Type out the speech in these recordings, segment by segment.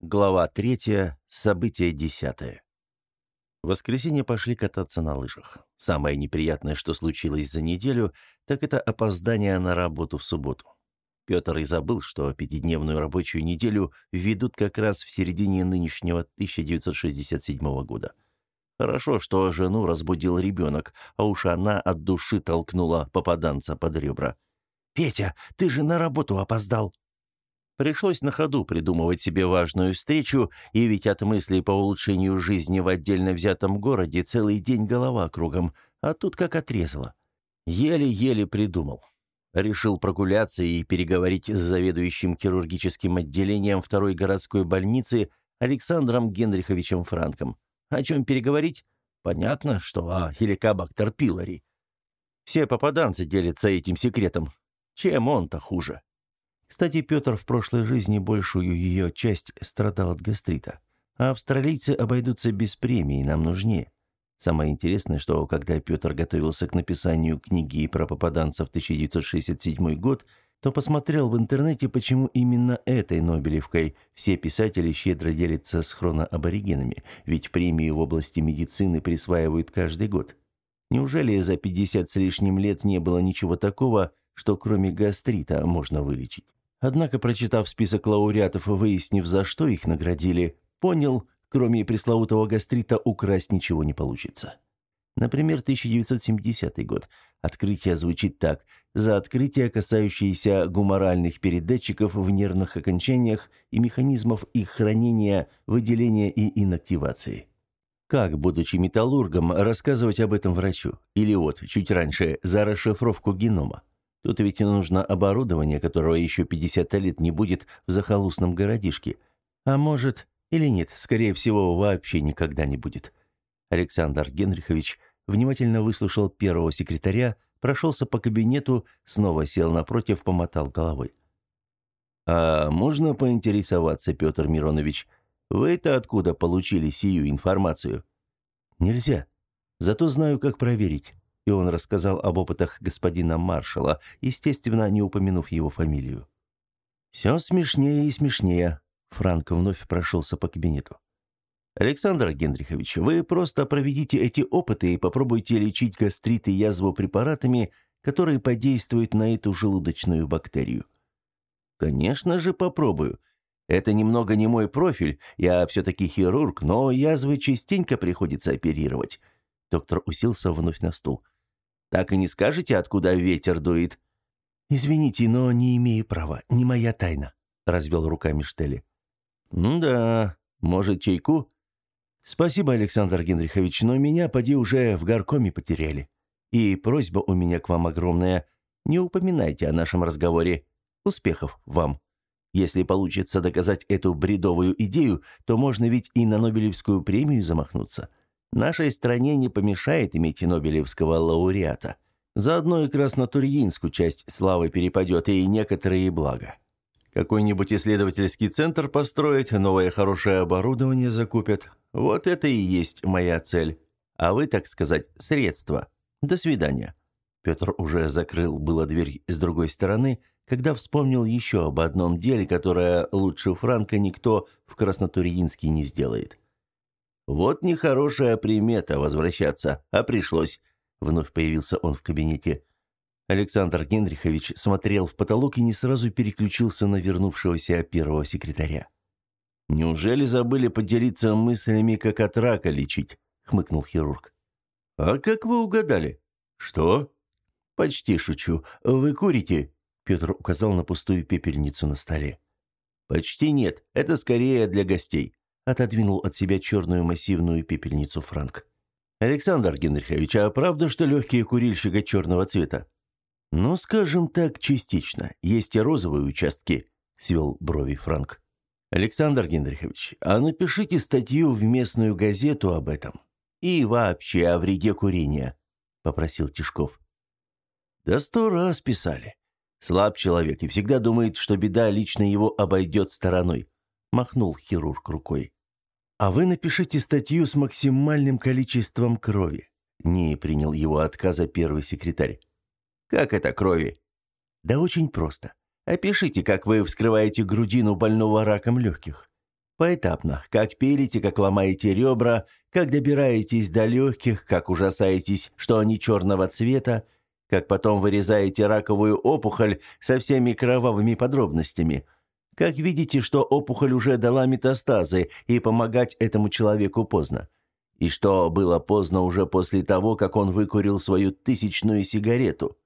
Глава третья. Событие десятое. В воскресенье пошли кататься на лыжах. Самое неприятное, что случилось за неделю, так это опоздание на работу в субботу. Петр и забыл, что пятидневную рабочую неделю ведут как раз в середине нынешнего 1967 года. Хорошо, что жену разбудил ребенок, а уж она от души толкнула попаданца под ребра. «Петя, ты же на работу опоздал!» Пришлось на ходу придумывать себе важную встречу, и ведь от мыслей по улучшению жизни в отдельно взятом городе целый день голова кругом, а тут как отрезало. Еле-еле придумал. Решил прогуляться и переговорить с заведующим хирургическим отделением второй городской больницы Александром Генриховичем Франком. О чем переговорить? Понятно, что о хеликобактер пилори. Все попаданцы делятся этим секретом. Чем он-то хуже? Кстати, Петр в прошлой жизни большую ее часть страдал от гастрита. А австралийцы обойдутся без премии, нам нужнее. Самое интересное, что когда Петр готовился к написанию книги про попаданцев 1967 год, то посмотрел в интернете, почему именно этой Нобелевкой все писатели щедро делятся с хроноаборигенами, ведь премию в области медицины присваивают каждый год. Неужели за 50 с лишним лет не было ничего такого, что кроме гастрита можно вылечить? Однако, прочитав список лауреатов и выяснив, за что их наградили, понял, кроме пресловутого гастрита украсть ничего не получится. Например, 1970 год. Открытие звучит так. За открытие, касающееся гуморальных передатчиков в нервных окончаниях и механизмов их хранения, выделения и инактивации. Как, будучи металлургом, рассказывать об этом врачу? Или вот, чуть раньше, за расшифровку генома? Тут ведь нужно оборудование, которого еще 50 лет не будет в захолустном городишке. А может, или нет, скорее всего, вообще никогда не будет. Александр Генрихович внимательно выслушал первого секретаря, прошелся по кабинету, снова сел напротив, помотал головой. «А можно поинтересоваться, Петр Миронович, вы-то откуда получили сию информацию?» «Нельзя. Зато знаю, как проверить и он рассказал об опытах господина маршала, естественно, не упомянув его фамилию. «Все смешнее и смешнее», — Франко вновь прошелся по кабинету. «Александр Генрихович, вы просто проведите эти опыты и попробуйте лечить гастрит и язву препаратами, которые подействуют на эту желудочную бактерию». «Конечно же попробую. Это немного не мой профиль, я все-таки хирург, но язвы частенько приходится оперировать». Доктор уселся вновь на стул. Так и не скажете, откуда ветер дует?» «Извините, но не имею права, не моя тайна», — развел руками Штели. «Ну да, может, чайку?» «Спасибо, Александр Генрихович, но меня, поди, уже в горкоме потеряли. И просьба у меня к вам огромная. Не упоминайте о нашем разговоре. Успехов вам. Если получится доказать эту бредовую идею, то можно ведь и на Нобелевскую премию замахнуться. Нашей стране не помешает иметь Нобелевского лауреата. Заодно и краснотурьинскую часть славы перепадет, и некоторые блага. Какой-нибудь исследовательский центр построить, новое хорошее оборудование закупят. Вот это и есть моя цель. А вы, так сказать, средства. До свидания». Петр уже закрыл было дверь с другой стороны, когда вспомнил еще об одном деле, которое лучше Франка никто в Краснотурьинске не сделает. Вот нехорошая примета возвращаться, а пришлось. Вновь появился он в кабинете. Александр Генрихович смотрел в потолок и не сразу переключился на вернувшегося первого секретаря. «Неужели забыли поделиться мыслями, как от рака лечить?» — хмыкнул хирург. «А как вы угадали?» «Что?» «Почти шучу. Вы курите?» Петр указал на пустую пепельницу на столе. «Почти нет. Это скорее для гостей отодвинул от себя черную массивную пепельницу Франк. «Александр Генрихович, а правда, что легкие курильщика черного цвета?» «Ну, скажем так, частично. Есть и розовые участки», — свел брови Франк. «Александр Генрихович, а напишите статью в местную газету об этом. И вообще о вреде курения», — попросил Тишков. «Да сто раз писали. Слаб человек и всегда думает, что беда лично его обойдет стороной», — махнул хирург рукой. А вы напишите статью с максимальным количеством крови. Не принял его отказа первый секретарь. Как это крови? Да очень просто. Опишите, как вы вскрываете грудину больного раком легких. Поэтапно, как пилите, как ломаете ребра, как добираетесь до легких, как ужасаетесь, что они черного цвета, как потом вырезаете раковую опухоль со всеми кровавыми подробностями, как видите, что опухоль уже дала метастазы, и помогать этому человеку поздно. И что было поздно уже после того, как он выкурил свою тысячную сигарету.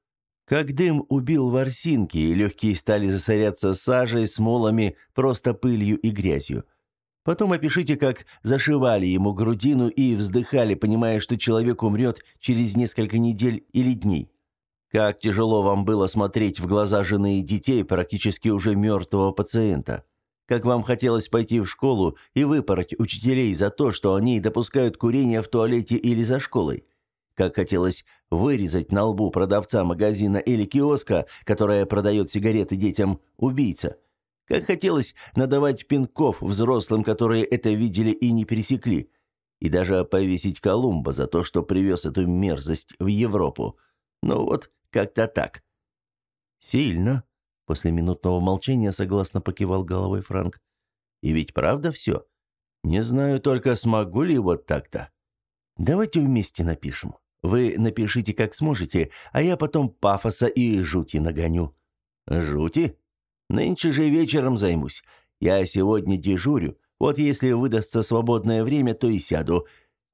Как дым убил ворсинки, и легкие стали засоряться сажей, смолами, просто пылью и грязью. Потом опишите, как зашивали ему грудину и вздыхали, понимая, что человек умрет через несколько недель или дней. Как тяжело вам было смотреть в глаза жены и детей практически уже мертвого пациента. Как вам хотелось пойти в школу и выпороть учителей за то, что они допускают курение в туалете или за школой. Как хотелось вырезать на лбу продавца магазина или киоска, которая продает сигареты детям, убийца. Как хотелось надавать пинков взрослым, которые это видели и не пересекли. И даже повесить Колумба за то, что привез эту мерзость в Европу. Ну вот, как-то так. «Сильно», — после минутного молчания согласно покивал головой Франк. «И ведь правда все? Не знаю только, смогу ли вот так-то. Давайте вместе напишем. Вы напишите, как сможете, а я потом пафоса и жути нагоню». «Жути?» Нынче же вечером займусь. Я сегодня дежурю. Вот если выдастся свободное время, то и сяду.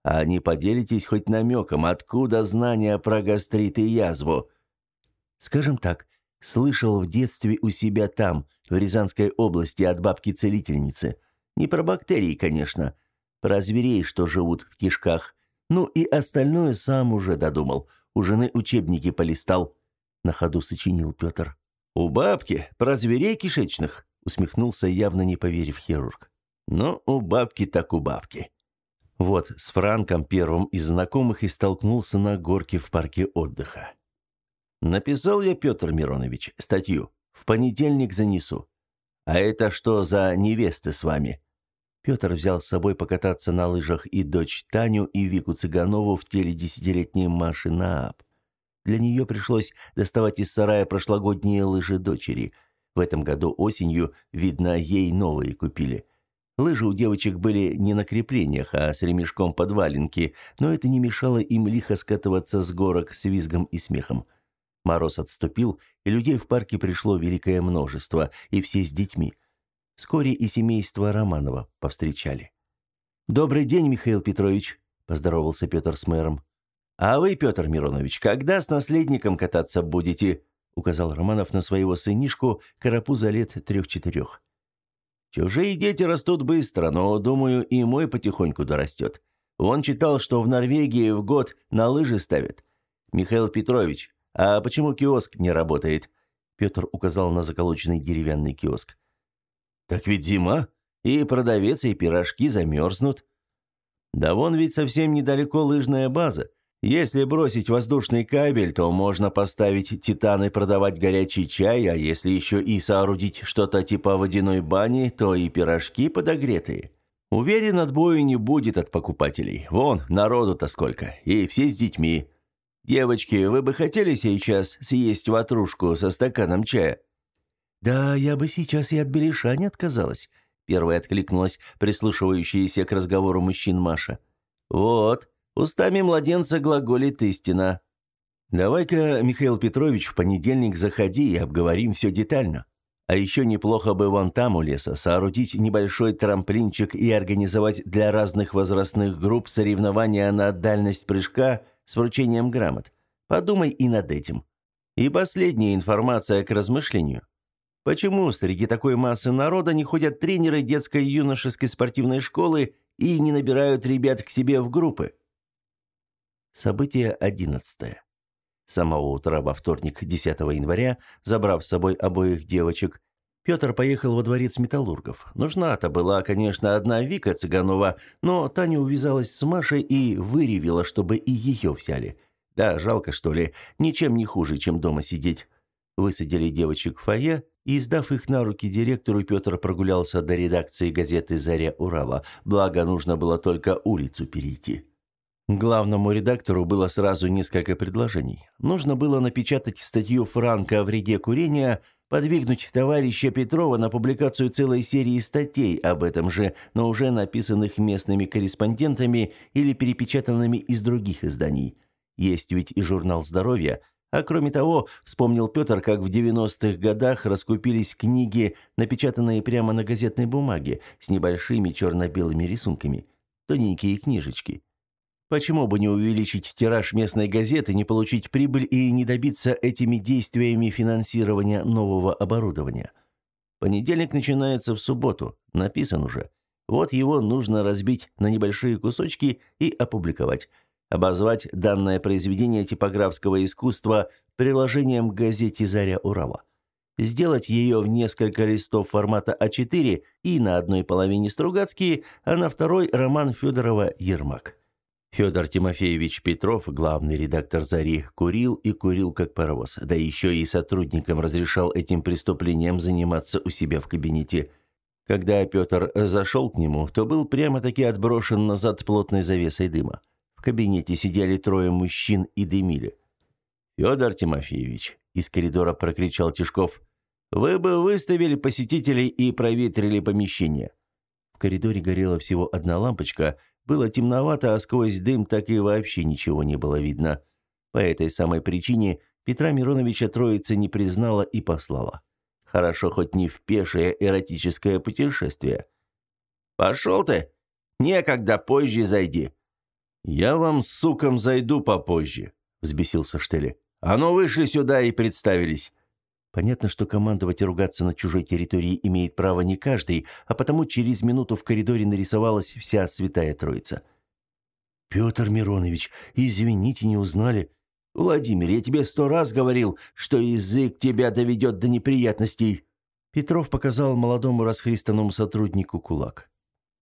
А не поделитесь хоть намеком, откуда знания про гастрит и язву? Скажем так, слышал в детстве у себя там, в Рязанской области, от бабки-целительницы. Не про бактерии, конечно. Про зверей, что живут в кишках. Ну и остальное сам уже додумал. У жены учебники полистал. На ходу сочинил Петр. «У бабки? Про зверей кишечных?» — усмехнулся, явно не поверив хирург. «Ну, у бабки так у бабки». Вот, с Франком, первым из знакомых, и столкнулся на горке в парке отдыха. «Написал я, Петр Миронович, статью. В понедельник занесу. А это что за невесты с вами?» Петр взял с собой покататься на лыжах и дочь Таню, и Вику Цыганову в теле десятилетней Маши Нааб. Для нее пришлось доставать из сарая прошлогодние лыжи дочери. В этом году осенью, видно, ей новые купили. Лыжи у девочек были не на креплениях, а с ремешком под валенки, но это не мешало им лихо скатываться с горок с визгом и смехом. Мороз отступил, и людей в парке пришло великое множество, и все с детьми. Вскоре и семейство Романова повстречали. «Добрый день, Михаил Петрович», – поздоровался Петр с мэром. «А вы, Петр Миронович, когда с наследником кататься будете?» указал Романов на своего сынишку, карапуза лет трех-четырех. «Чужие дети растут быстро, но, думаю, и мой потихоньку дорастет. Он читал, что в Норвегии в год на лыжи ставят. Михаил Петрович, а почему киоск не работает?» Петр указал на заколоченный деревянный киоск. «Так ведь зима, и продавец, и пирожки замерзнут». «Да вон ведь совсем недалеко лыжная база. Если бросить воздушный кабель, то можно поставить титан и продавать горячий чай, а если еще и соорудить что-то типа водяной бани, то и пирожки подогретые. Уверен, отбоя не будет от покупателей. Вон, народу-то сколько, и все с детьми. Девочки, вы бы хотели сейчас съесть ватрушку со стаканом чая? Да, я бы сейчас и от беляша не отказалась. Первая откликнулась прислушивающаяся к разговору мужчин Маша. Вот, Устами младенца глаголит истина. Давай-ка, Михаил Петрович, в понедельник заходи и обговорим все детально. А еще неплохо бы вон там у леса соорудить небольшой трамплинчик и организовать для разных возрастных групп соревнования на дальность прыжка с вручением грамот. Подумай и над этим. И последняя информация к размышлению. Почему среди такой массы народа не ходят тренеры детской и юношеской спортивной школы и не набирают ребят к себе в группы? Событие одиннадцатое. С самого утра во вторник, 10 января, забрав с собой обоих девочек, Петр поехал во дворец металлургов. Нужна-то была, конечно, одна Вика Цыганова, но Таня увязалась с Машей и выревела, чтобы и ее взяли. Да, жалко, что ли, ничем не хуже, чем дома сидеть. Высадили девочек в фойе, и, сдав их на руки директору, Петр прогулялся до редакции газеты «Заря Урала», благо нужно было только улицу перейти. Главному редактору было сразу несколько предложений. Нужно было напечатать статью Франка о вреде курения, подвигнуть товарища Петрова на публикацию целой серии статей об этом же, но уже написанных местными корреспондентами или перепечатанными из других изданий. Есть ведь и журнал «Здоровье», а кроме того, вспомнил Петр, как в 90-х годах раскупились книги, напечатанные прямо на газетной бумаге, с небольшими черно-белыми рисунками. Тоненькие книжечки. Почему бы не увеличить тираж местной газеты, не получить прибыль и не добиться этими действиями финансирования нового оборудования? Понедельник начинается в субботу, написан уже. Вот его нужно разбить на небольшие кусочки и опубликовать. Обозвать данное произведение типографского искусства приложением к газете «Заря Урала». Сделать ее в несколько листов формата А4 и на одной половине Стругацкие, а на второй роман Федорова «Ермак». Федор Тимофеевич Петров, главный редактор «Зари», курил и курил как паровоз, да еще и сотрудникам разрешал этим преступлением заниматься у себя в кабинете. Когда Петр зашел к нему, то был прямо-таки отброшен назад плотной завесой дыма. В кабинете сидели трое мужчин и дымили. «Федор Тимофеевич», — из коридора прокричал Тишков, — «вы бы выставили посетителей и проветрили помещение». В коридоре горела всего одна лампочка, было темновато, а сквозь дым так и вообще ничего не было видно. По этой самой причине Петра Мироновича троица не признала и послала. Хорошо хоть не в пешее эротическое путешествие. «Пошел ты! Некогда, позже зайди!» «Я вам, сукам, зайду попозже», — взбесился Штели. «А ну вышли сюда и представились. Понятно, что командовать и ругаться на чужой территории имеет право не каждый, а потому через минуту в коридоре нарисовалась вся святая троица. «Петр Миронович, извините, не узнали. Владимир, я тебе сто раз говорил, что язык тебя доведет до неприятностей». Петров показал молодому расхристанному сотруднику кулак.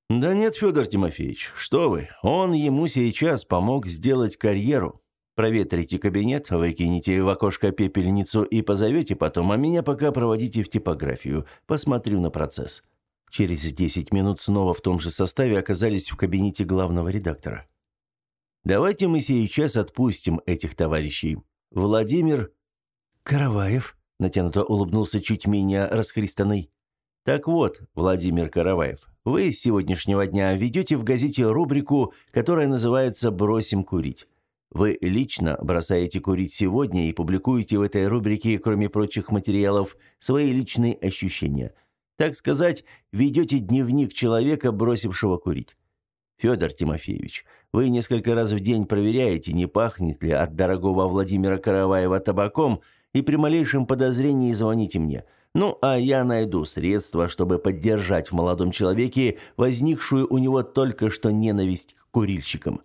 «Да нет, Федор Тимофеевич, что вы, он ему сейчас помог сделать карьеру. Проветрите кабинет, выкинете в окошко пепельницу и позовете потом, а меня пока проводите в типографию. Посмотрю на процесс». Через 10 минут снова в том же составе оказались в кабинете главного редактора. «Давайте мы сейчас отпустим этих товарищей. Владимир...» «Караваев», — натянуто улыбнулся чуть менее расхристанный. «Так вот, Владимир Караваев, вы с сегодняшнего дня ведете в газете рубрику, которая называется «Бросим курить». Вы лично бросаете курить сегодня и публикуете в этой рубрике, кроме прочих материалов, свои личные ощущения. Так сказать, ведете дневник человека, бросившего курить. Федор Тимофеевич, вы несколько раз в день проверяете, не пахнет ли от дорогого Владимира Караваева табаком, и при малейшем подозрении звоните мне. Ну, а я найду средства, чтобы поддержать в молодом человеке возникшую у него только что ненависть к курильщикам.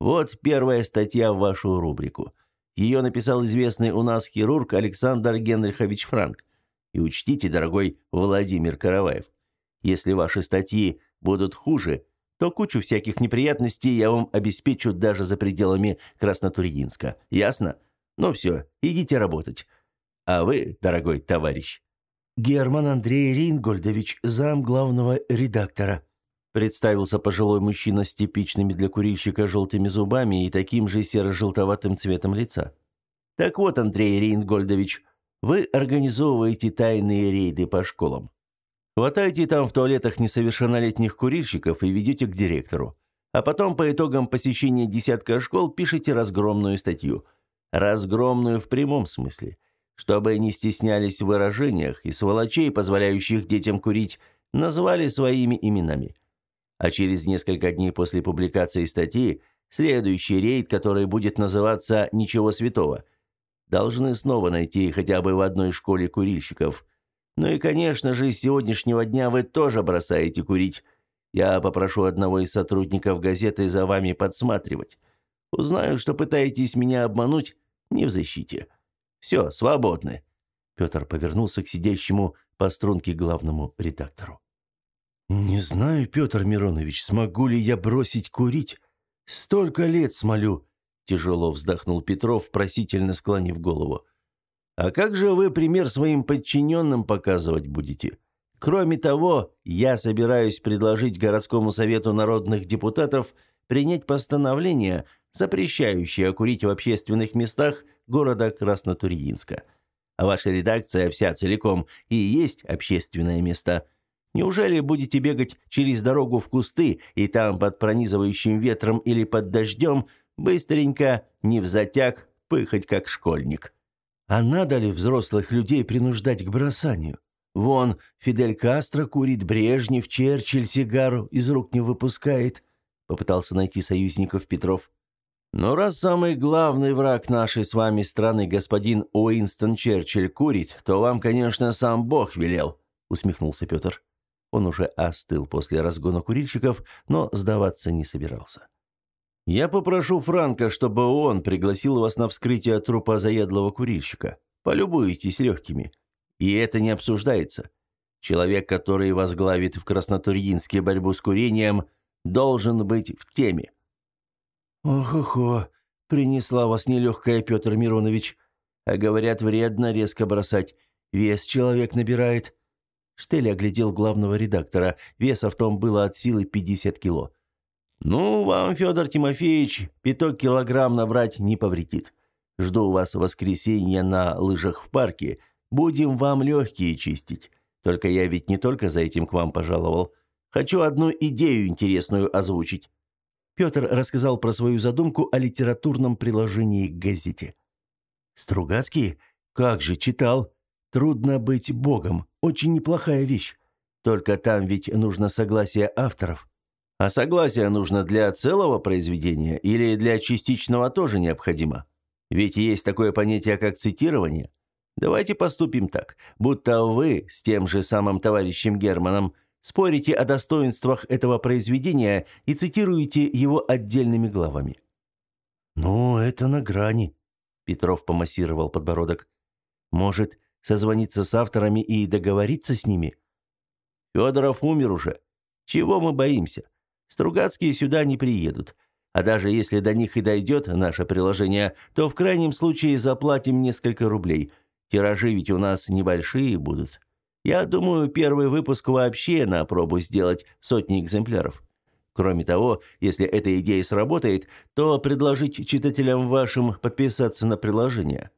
Вот первая статья в вашу рубрику. Ее написал известный у нас хирург Александр Генрихович Франк. И учтите, дорогой Владимир Караваев, если ваши статьи будут хуже, то кучу всяких неприятностей я вам обеспечу даже за пределами Краснотурьинска. Ясно? Ну все, идите работать. А вы, дорогой товарищ, Герман Андрей Рейнгольдович, зам главного редактора, Представился пожилой мужчина с типичными для курильщика желтыми зубами и таким же серо-желтоватым цветом лица. «Так вот, Андрей Рейнгольдович, вы организовываете тайные рейды по школам. Хватаете там в туалетах несовершеннолетних курильщиков и ведете к директору. А потом по итогам посещения десятка школ пишете разгромную статью. Разгромную в прямом смысле. Чтобы не стеснялись в выражениях и сволочей, позволяющих детям курить, назвали своими именами а через несколько дней после публикации статьи следующий рейд, который будет называться «Ничего святого». Должны снова найти хотя бы в одной школе курильщиков. Ну и, конечно же, с сегодняшнего дня вы тоже бросаете курить. Я попрошу одного из сотрудников газеты за вами подсматривать. Узнаю, что пытаетесь меня обмануть, не в защите. Все, свободны». Петр повернулся к сидящему по струнке главному редактору. «Не знаю, Петр Миронович, смогу ли я бросить курить? Столько лет смолю!» Тяжело вздохнул Петров, просительно склонив голову. «А как же вы пример своим подчиненным показывать будете? Кроме того, я собираюсь предложить городскому совету народных депутатов принять постановление, запрещающее курить в общественных местах города Краснотурьинска. А ваша редакция вся целиком и есть общественное место. Неужели будете бегать через дорогу в кусты и там под пронизывающим ветром или под дождем быстренько, не в затяг, пыхать как школьник? А надо ли взрослых людей принуждать к бросанию? Вон, Фидель Кастро курит Брежнев, Черчилль сигару из рук не выпускает. Попытался найти союзников Петров. Но раз самый главный враг нашей с вами страны, господин Уинстон Черчилль, курит, то вам, конечно, сам Бог велел, усмехнулся Петр. Он уже остыл после разгона курильщиков, но сдаваться не собирался. «Я попрошу Франка, чтобы он пригласил вас на вскрытие трупа заядлого курильщика. Полюбуйтесь легкими. И это не обсуждается. Человек, который возглавит в Краснотурьинске борьбу с курением, должен быть в теме». «Ох-охо, принесла вас нелегкая, Петр Миронович. А говорят, вредно резко бросать. Вес человек набирает». Штель оглядел главного редактора. Веса в том было от силы 50 кило. «Ну, вам, Федор Тимофеевич, пяток килограмм набрать не повредит. Жду вас в воскресенье на лыжах в парке. Будем вам легкие чистить. Только я ведь не только за этим к вам пожаловал. Хочу одну идею интересную озвучить». Петр рассказал про свою задумку о литературном приложении к газете. «Стругацкий? Как же читал? Трудно быть богом. Очень неплохая вещь. Только там ведь нужно согласие авторов. А согласие нужно для целого произведения или для частичного тоже необходимо? Ведь есть такое понятие, как цитирование. Давайте поступим так, будто вы с тем же самым товарищем Германом спорите о достоинствах этого произведения и цитируете его отдельными главами. «Ну, это на грани», — Петров помассировал подбородок. «Может, созвониться с авторами и договориться с ними?» «Федоров умер уже. Чего мы боимся? Стругацкие сюда не приедут. А даже если до них и дойдет наше приложение, то в крайнем случае заплатим несколько рублей — Тиражи ведь у нас небольшие будут. Я думаю, первый выпуск вообще на пробу сделать сотни экземпляров. Кроме того, если эта идея сработает, то предложить читателям вашим подписаться на приложение.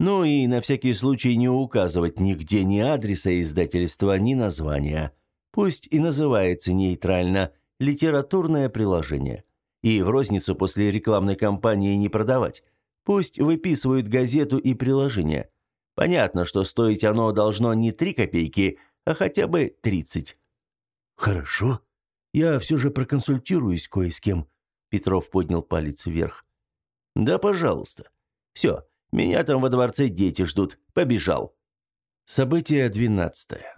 Ну и на всякий случай не указывать нигде ни адреса издательства, ни названия. Пусть и называется нейтрально «литературное приложение». И в розницу после рекламной кампании не продавать. Пусть выписывают газету и приложение. Понятно, что стоить оно должно не три копейки, а хотя бы тридцать». «Хорошо. Я все же проконсультируюсь кое с кем». Петров поднял палец вверх. «Да, пожалуйста. Все, меня там во дворце дети ждут. Побежал». Событие двенадцатое.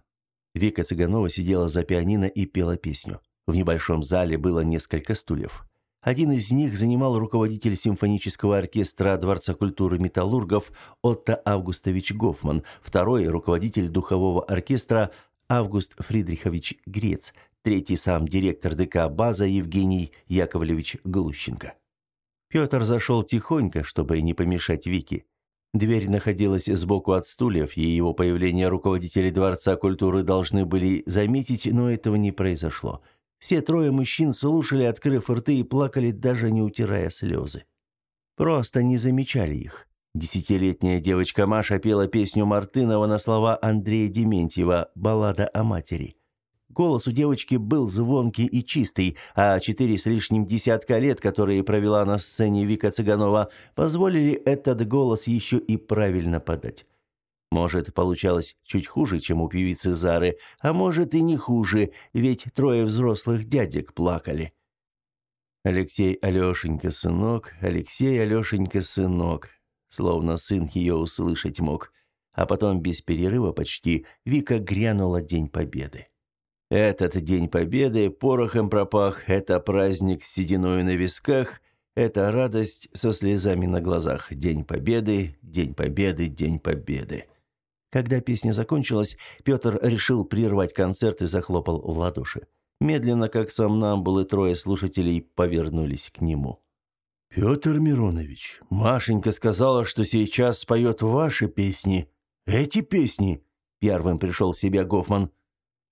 Вика Цыганова сидела за пианино и пела песню. В небольшом зале было несколько стульев. Один из них занимал руководитель симфонического оркестра Дворца культуры металлургов Отто Августович Гофман, второй – руководитель духового оркестра Август Фридрихович Грец, третий сам директор ДК «База» Евгений Яковлевич Глущенко. Петр зашел тихонько, чтобы не помешать Вике. Дверь находилась сбоку от стульев, и его появление руководители Дворца культуры должны были заметить, но этого не произошло – все трое мужчин слушали, открыв рты, и плакали, даже не утирая слезы. Просто не замечали их. Десятилетняя девочка Маша пела песню Мартынова на слова Андрея Дементьева «Баллада о матери». Голос у девочки был звонкий и чистый, а четыре с лишним десятка лет, которые провела на сцене Вика Цыганова, позволили этот голос еще и правильно подать. Может, получалось чуть хуже, чем у певицы Зары, а может и не хуже, ведь трое взрослых дядек плакали. Алексей Алешенька, сынок, Алексей Алешенька, сынок, словно сын ее услышать мог. А потом без перерыва почти Вика грянула День Победы. Этот День Победы порохом пропах, это праздник с сединой на висках, это радость со слезами на глазах. День Победы, День Победы, День Победы. Когда песня закончилась, Петр решил прервать концерт и захлопал в ладоши. Медленно, как сам нам был и трое слушателей повернулись к нему. «Петр Миронович, Машенька сказала, что сейчас споет ваши песни. Эти песни!» Первым пришел в себя Гофман.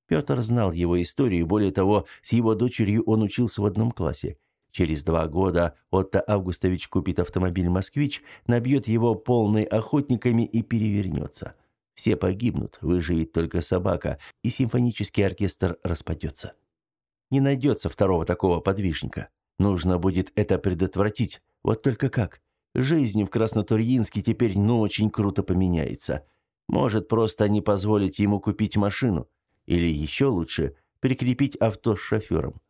Петр знал его историю, более того, с его дочерью он учился в одном классе. Через два года Отто Августович купит автомобиль «Москвич», набьет его полный охотниками и перевернется. Все погибнут, выживет только собака, и симфонический оркестр распадется. Не найдется второго такого подвижника. Нужно будет это предотвратить. Вот только как? Жизнь в Краснотурьинске теперь ну очень круто поменяется. Может, просто не позволить ему купить машину. Или еще лучше, прикрепить авто с шофером.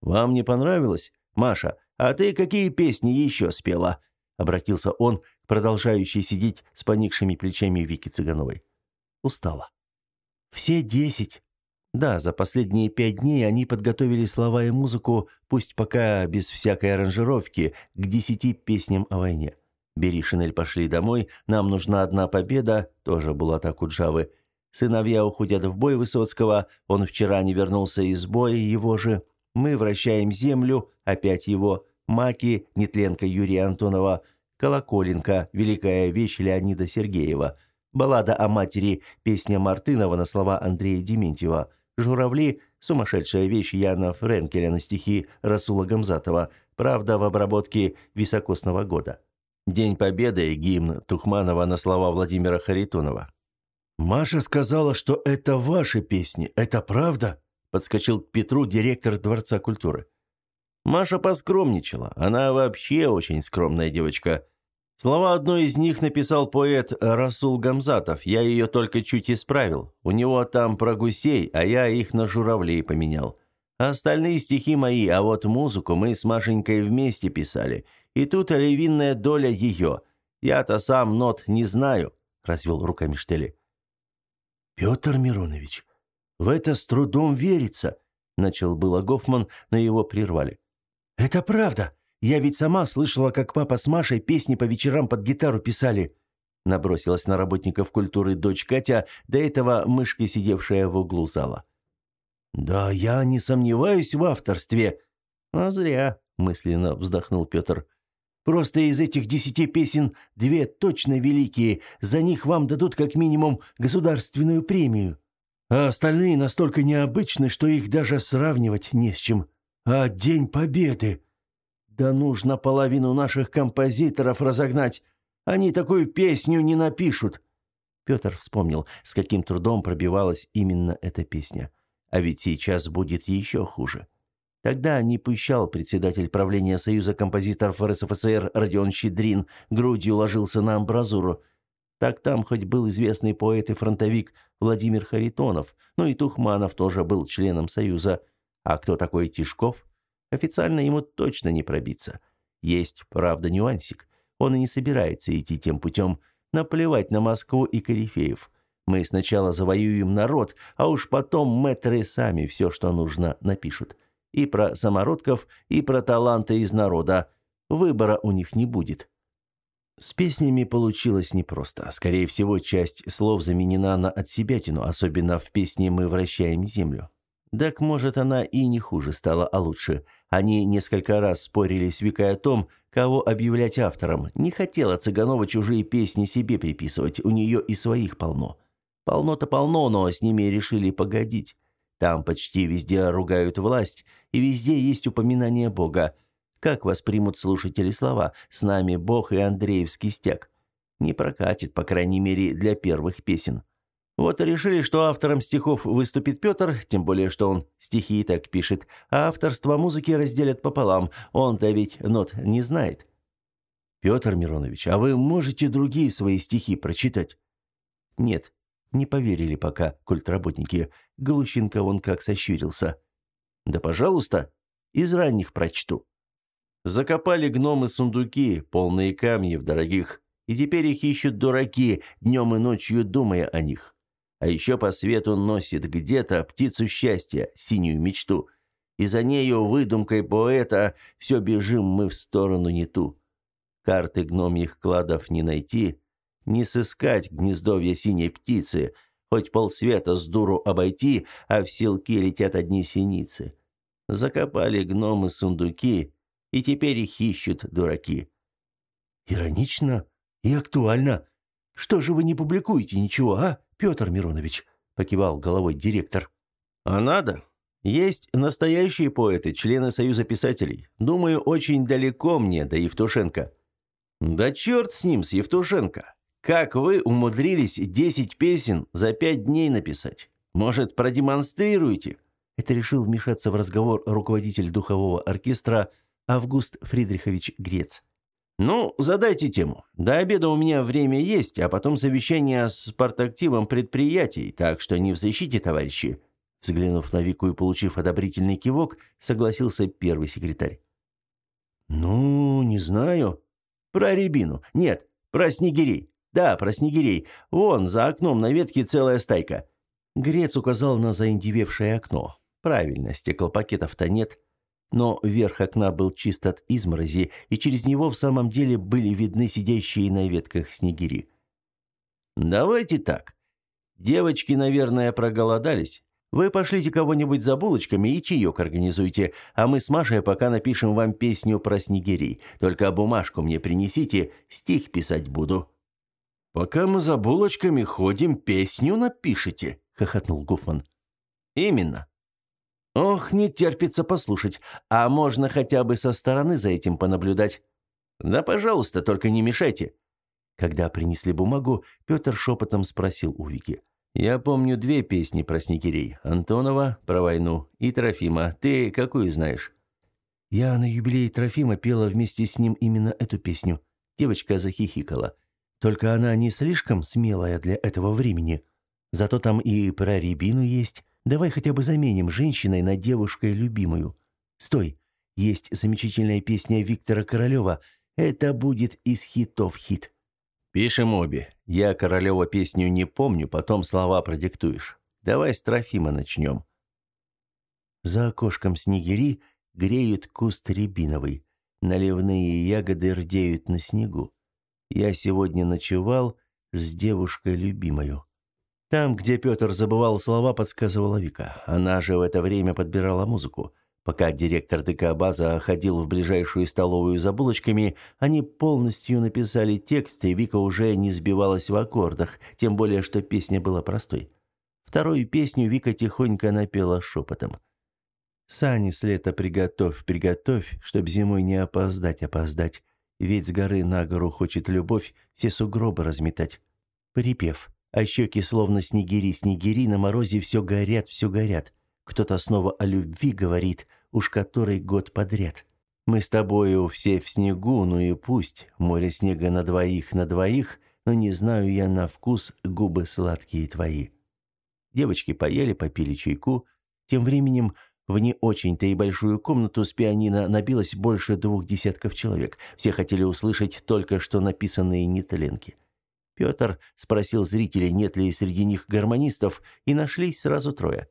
«Вам не понравилось? Маша, а ты какие песни еще спела?» Обратился он к продолжающей сидеть с поникшими плечами Вики Цыгановой. Устала. «Все десять». Да, за последние пять дней они подготовили слова и музыку, пусть пока без всякой аранжировки, к десяти песням о войне. «Бери шинель, пошли домой», «Нам нужна одна победа», тоже была так у Джавы. «Сыновья уходят в бой Высоцкого», «Он вчера не вернулся из боя», его же. Мы вращаем землю, опять его, Маки, Нетленко Юрия Антонова, Колоколенко, Великая вещь Леонида Сергеева, баллада о матери, песня Мартынова на слова Андрея Дементьева, Журавли, сумасшедшая вещь Яна Френкеля на стихи Расула Гамзатова, правда в обработке високосного года. День Победы, гимн Тухманова на слова Владимира Харитонова. «Маша сказала, что это ваши песни. Это правда?» подскочил к Петру директор Дворца культуры. Маша поскромничала. Она вообще очень скромная девочка. Слова одной из них написал поэт Расул Гамзатов. Я ее только чуть исправил. У него там про гусей, а я их на журавлей поменял. Остальные стихи мои, а вот музыку мы с Машенькой вместе писали. И тут львиная доля ее. Я-то сам нот не знаю, развел руками Штели. Петр Миронович, в это с трудом верится, начал было Гофман, но его прервали. Это правда. Я ведь сама слышала, как папа с Машей песни по вечерам под гитару писали. Набросилась на работников культуры дочь Катя, до этого мышкой сидевшая в углу зала. Да, я не сомневаюсь в авторстве. А зря, мысленно вздохнул Петр. Просто из этих десяти песен две точно великие. За них вам дадут как минимум государственную премию а остальные настолько необычны, что их даже сравнивать не с чем. А День Победы! Да нужно половину наших композиторов разогнать. Они такую песню не напишут. Петр вспомнил, с каким трудом пробивалась именно эта песня. А ведь сейчас будет еще хуже. Тогда не пущал председатель правления Союза композиторов РСФСР Родион Щедрин, грудью ложился на амбразуру – так там хоть был известный поэт и фронтовик Владимир Харитонов, но и Тухманов тоже был членом Союза. А кто такой Тишков? Официально ему точно не пробиться. Есть, правда, нюансик. Он и не собирается идти тем путем. Наплевать на Москву и корифеев. Мы сначала завоюем народ, а уж потом мэтры сами все, что нужно, напишут. И про самородков, и про таланты из народа. Выбора у них не будет. С песнями получилось непросто. Скорее всего, часть слов заменена на отсебятину, особенно в песне «Мы вращаем землю». Так, может, она и не хуже стала, а лучше. Они несколько раз спорили с Викой о том, кого объявлять автором. Не хотела Цыганова чужие песни себе приписывать, у нее и своих полно. Полно-то полно, но с ними решили погодить. Там почти везде ругают власть, и везде есть упоминание Бога – как воспримут слушатели слова «С нами Бог и Андреевский стяг»? Не прокатит, по крайней мере, для первых песен. Вот и решили, что автором стихов выступит Петр, тем более, что он стихи и так пишет, а авторство музыки разделят пополам, он-то ведь нот не знает. «Петр Миронович, а вы можете другие свои стихи прочитать?» «Нет, не поверили пока культработники. Глущенко он как сощурился». «Да пожалуйста, из ранних прочту». Закопали гномы сундуки, полные камней в дорогих, и теперь их ищут дураки, днем и ночью думая о них. А еще по свету носит где-то птицу счастья, синюю мечту. И за нею, выдумкой поэта, все бежим мы в сторону не ту. Карты гномьих кладов не найти, не сыскать гнездовья синей птицы, хоть полсвета с дуру обойти, а в селки летят одни синицы. Закопали гномы сундуки, и теперь их ищут дураки. Иронично и актуально. Что же вы не публикуете ничего, а, Петр Миронович? покивал головой директор. А надо? Есть настоящие поэты, члены Союза писателей. Думаю, очень далеко мне до Евтушенко». «Да черт с ним, с Евтушенко! Как вы умудрились 10 песен за пять дней написать? Может, продемонстрируете?» Это решил вмешаться в разговор руководитель духового оркестра Август Фридрихович Грец. «Ну, задайте тему. До обеда у меня время есть, а потом совещание с партактивом предприятий, так что не взыщите, товарищи». Взглянув на Вику и получив одобрительный кивок, согласился первый секретарь. «Ну, не знаю. Про рябину. Нет, про снегирей. Да, про снегирей. Вон, за окном на ветке целая стайка». Грец указал на заиндевевшее окно. Правильно, стеклопакетов-то нет. Но верх окна был чист от изморози, и через него в самом деле были видны сидящие на ветках снегири. «Давайте так. Девочки, наверное, проголодались. Вы пошлите кого-нибудь за булочками и чаек организуйте, а мы с Машей пока напишем вам песню про снегирей. Только бумажку мне принесите, стих писать буду». «Пока мы за булочками ходим, песню напишите», — хохотнул Гуфман. «Именно. Ох, не терпится послушать. А можно хотя бы со стороны за этим понаблюдать? Да, пожалуйста, только не мешайте. Когда принесли бумагу, Петр шепотом спросил у Вики. «Я помню две песни про снегирей. Антонова про войну и Трофима. Ты какую знаешь?» «Я на юбилей Трофима пела вместе с ним именно эту песню». Девочка захихикала. «Только она не слишком смелая для этого времени. Зато там и про рябину есть, Давай хотя бы заменим женщиной на девушкой любимую. Стой. Есть замечательная песня Виктора Королева. Это будет из хитов хит. Пишем обе. Я Королева песню не помню, потом слова продиктуешь. Давай с Трофима начнем. За окошком снегири греют куст рябиновый. Наливные ягоды рдеют на снегу. Я сегодня ночевал с девушкой любимою. Там, где Петр забывал слова, подсказывала Вика. Она же в это время подбирала музыку. Пока директор ДК «База» ходил в ближайшую столовую за булочками, они полностью написали текст, и Вика уже не сбивалась в аккордах, тем более, что песня была простой. Вторую песню Вика тихонько напела шепотом. «Сани с лета приготовь, приготовь, чтоб зимой не опоздать, опоздать. Ведь с горы на гору хочет любовь все сугробы разметать». Припев а щеки словно снегири-снегири, на морозе все горят, все горят. Кто-то снова о любви говорит, уж который год подряд. Мы с тобою все в снегу, ну и пусть, море снега на двоих, на двоих, но не знаю я на вкус губы сладкие твои. Девочки поели, попили чайку. Тем временем в не очень-то и большую комнату с пианино набилось больше двух десятков человек. Все хотели услышать только что написанные нетленки. Петр спросил зрителей, нет ли среди них гармонистов, и нашлись сразу трое.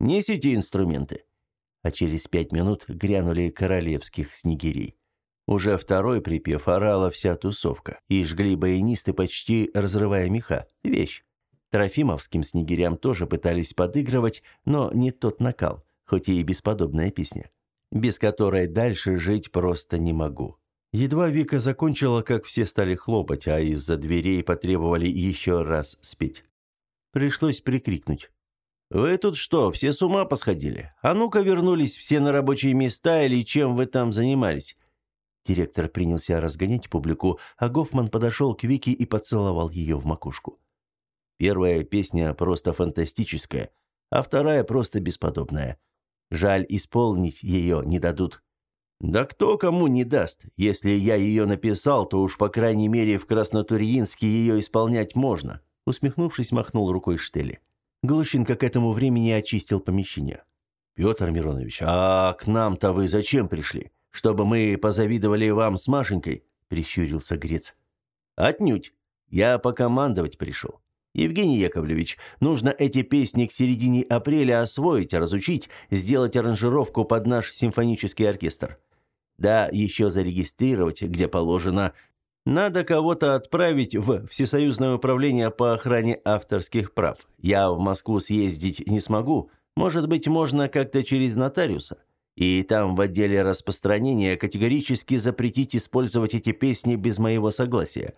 «Несите инструменты». А через пять минут грянули королевских снегирей. Уже второй припев орала вся тусовка, и жгли баянисты, почти разрывая меха. Вещь. Трофимовским снегирям тоже пытались подыгрывать, но не тот накал, хоть и бесподобная песня, без которой дальше жить просто не могу. Едва Вика закончила, как все стали хлопать, а из-за дверей потребовали еще раз спеть. Пришлось прикрикнуть. «Вы тут что, все с ума посходили? А ну-ка вернулись все на рабочие места или чем вы там занимались?» Директор принялся разгонять публику, а Гофман подошел к Вике и поцеловал ее в макушку. Первая песня просто фантастическая, а вторая просто бесподобная. Жаль, исполнить ее не дадут. Да кто кому не даст? Если я ее написал, то уж по крайней мере в Краснотурьинске ее исполнять можно. Усмехнувшись, махнул рукой Штели. Глущенко к этому времени очистил помещение. Петр Миронович, а к нам-то вы зачем пришли? Чтобы мы позавидовали вам с Машенькой? Прищурился Грец. Отнюдь. Я покомандовать пришел. Евгений Яковлевич, нужно эти песни к середине апреля освоить, разучить, сделать аранжировку под наш симфонический оркестр. Да, еще зарегистрировать, где положено. Надо кого-то отправить в Всесоюзное управление по охране авторских прав. Я в Москву съездить не смогу. Может быть, можно как-то через нотариуса. И там в отделе распространения категорически запретить использовать эти песни без моего согласия.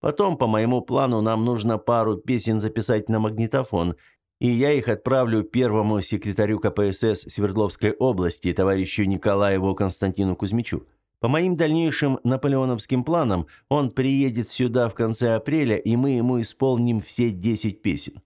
Потом, по моему плану, нам нужно пару песен записать на магнитофон. и я их отправлю первому секретарю КПСС Свердловской области, товарищу Николаеву Константину Кузьмичу. По моим дальнейшим наполеоновским планам, он приедет сюда в конце апреля, и мы ему исполним все 10 песен.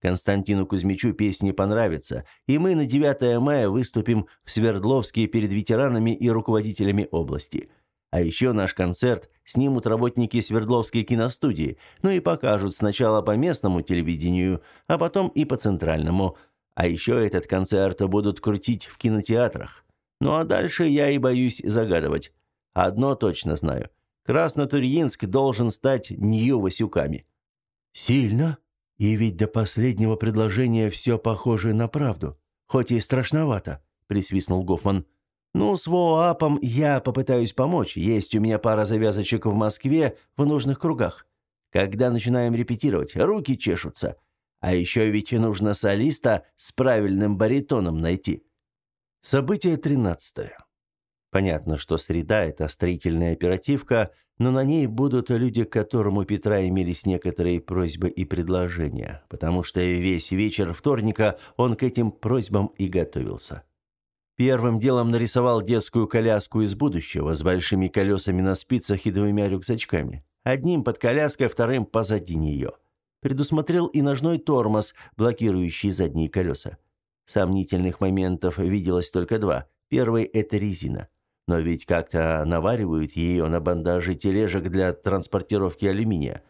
Константину Кузьмичу песни понравятся, и мы на 9 мая выступим в Свердловске перед ветеранами и руководителями области. А еще наш концерт снимут работники Свердловской киностудии, ну и покажут сначала по местному телевидению, а потом и по центральному. А еще этот концерт будут крутить в кинотеатрах. Ну а дальше я и боюсь загадывать. Одно точно знаю. Краснотурьинск должен стать Нью-Васюками». «Сильно? И ведь до последнего предложения все похоже на правду. Хоть и страшновато», – присвистнул Гофман. «Ну, с ВОАПом я попытаюсь помочь. Есть у меня пара завязочек в Москве в нужных кругах. Когда начинаем репетировать, руки чешутся. А еще ведь нужно солиста с правильным баритоном найти». Событие тринадцатое. Понятно, что среда – это строительная оперативка, но на ней будут люди, к которым у Петра имелись некоторые просьбы и предложения, потому что весь вечер вторника он к этим просьбам и готовился. Первым делом нарисовал детскую коляску из будущего с большими колесами на спицах и двумя рюкзачками. Одним под коляской, вторым позади нее. Предусмотрел и ножной тормоз, блокирующий задние колеса. Сомнительных моментов виделось только два. Первый – это резина. Но ведь как-то наваривают ее на бандажи тележек для транспортировки алюминия.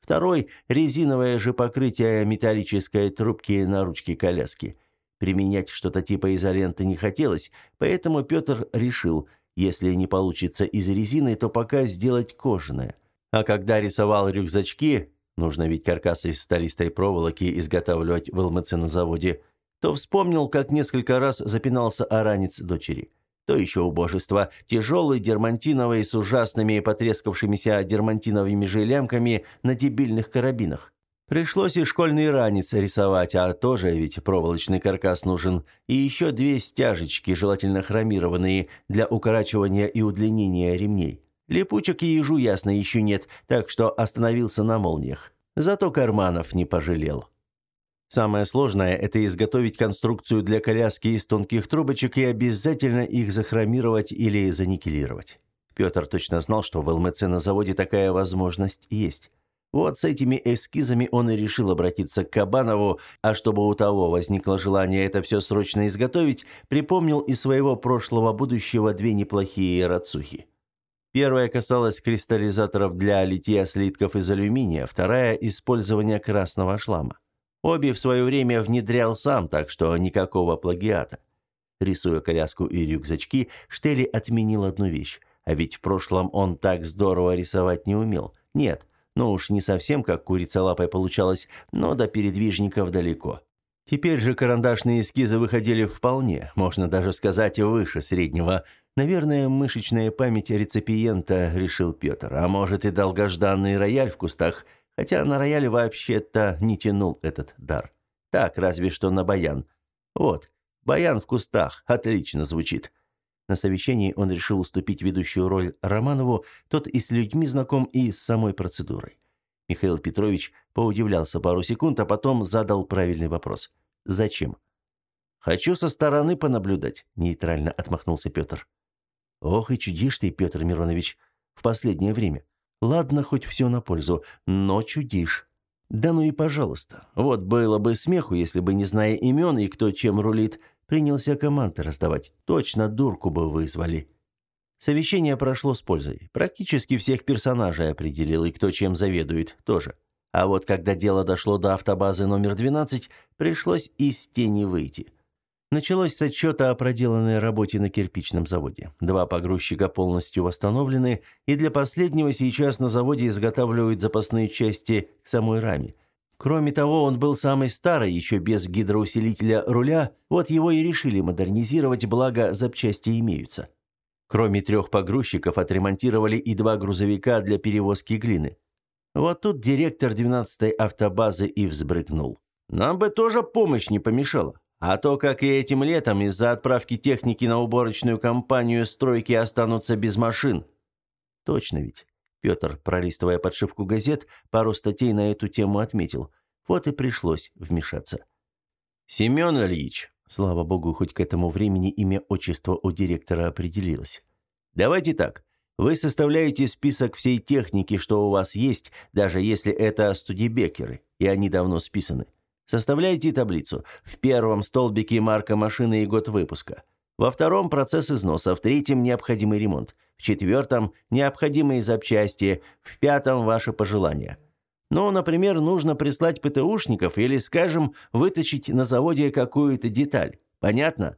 Второй – резиновое же покрытие металлической трубки на ручке коляски. Применять что-то типа изоленты не хотелось, поэтому Петр решил, если не получится из резины, то пока сделать кожаное. А когда рисовал рюкзачки, нужно ведь каркас из столистой проволоки изготавливать в ЛМЦ на заводе, то вспомнил, как несколько раз запинался о ранец дочери. То еще убожество. Тяжелый, дермантиновый, с ужасными потрескавшимися дермантиновыми же лямками на дебильных карабинах. Пришлось и школьный ранец рисовать, а тоже ведь проволочный каркас нужен. И еще две стяжечки, желательно хромированные, для укорачивания и удлинения ремней. Липучек и ежу ясно еще нет, так что остановился на молниях. Зато карманов не пожалел. Самое сложное – это изготовить конструкцию для коляски из тонких трубочек и обязательно их захромировать или заникелировать. Петр точно знал, что в ЛМЦ на заводе такая возможность есть. Вот с этими эскизами он и решил обратиться к Кабанову, а чтобы у того возникло желание это все срочно изготовить, припомнил из своего прошлого будущего две неплохие рацухи. Первая касалась кристаллизаторов для литья слитков из алюминия, вторая – использования красного шлама. Обе в свое время внедрял сам, так что никакого плагиата. Рисуя коляску и рюкзачки, Штели отменил одну вещь. А ведь в прошлом он так здорово рисовать не умел. Нет, ну уж не совсем как курица лапой получалось, но до передвижников далеко. Теперь же карандашные эскизы выходили вполне, можно даже сказать, выше среднего. Наверное, мышечная память реципиента, решил Петр, а может и долгожданный рояль в кустах – Хотя на рояле вообще-то не тянул этот дар. Так, разве что на баян. Вот, баян в кустах, отлично звучит. На совещании он решил уступить ведущую роль Романову, тот и с людьми знаком, и с самой процедурой. Михаил Петрович поудивлялся пару секунд, а потом задал правильный вопрос. «Зачем?» «Хочу со стороны понаблюдать», – нейтрально отмахнулся Петр. «Ох и чудишь ты, Петр Миронович, в последнее время. Ладно, хоть все на пользу, но чудишь. Да ну и пожалуйста. Вот было бы смеху, если бы, не зная имен и кто чем рулит, принялся команды раздавать. Точно дурку бы вызвали. Совещание прошло с пользой. Практически всех персонажей определил, и кто чем заведует, тоже. А вот когда дело дошло до автобазы номер 12, пришлось из тени выйти. Началось с отчета о проделанной работе на кирпичном заводе. Два погрузчика полностью восстановлены, и для последнего сейчас на заводе изготавливают запасные части к самой раме. Кроме того, он был самый старый, еще без гидроусилителя руля, вот его и решили модернизировать, благо запчасти имеются. Кроме трех погрузчиков отремонтировали и два грузовика для перевозки глины. Вот тут директор 12-й автобазы и взбрыкнул. «Нам бы тоже помощь не помешала. А то, как и этим летом, из-за отправки техники на уборочную компанию стройки останутся без машин. Точно ведь. Петр, пролистывая подшивку газет, пару статей на эту тему отметил. Вот и пришлось вмешаться. Семен Ильич, слава богу, хоть к этому времени имя отчество у директора определилось. Давайте так. Вы составляете список всей техники, что у вас есть, даже если это студибекеры, и они давно списаны. Составляйте таблицу. В первом столбике марка машины и год выпуска. Во втором – процесс износа, в третьем – необходимый ремонт, в четвертом – необходимые запчасти, в пятом – ваши пожелания. Ну, например, нужно прислать ПТУшников или, скажем, выточить на заводе какую-то деталь. Понятно?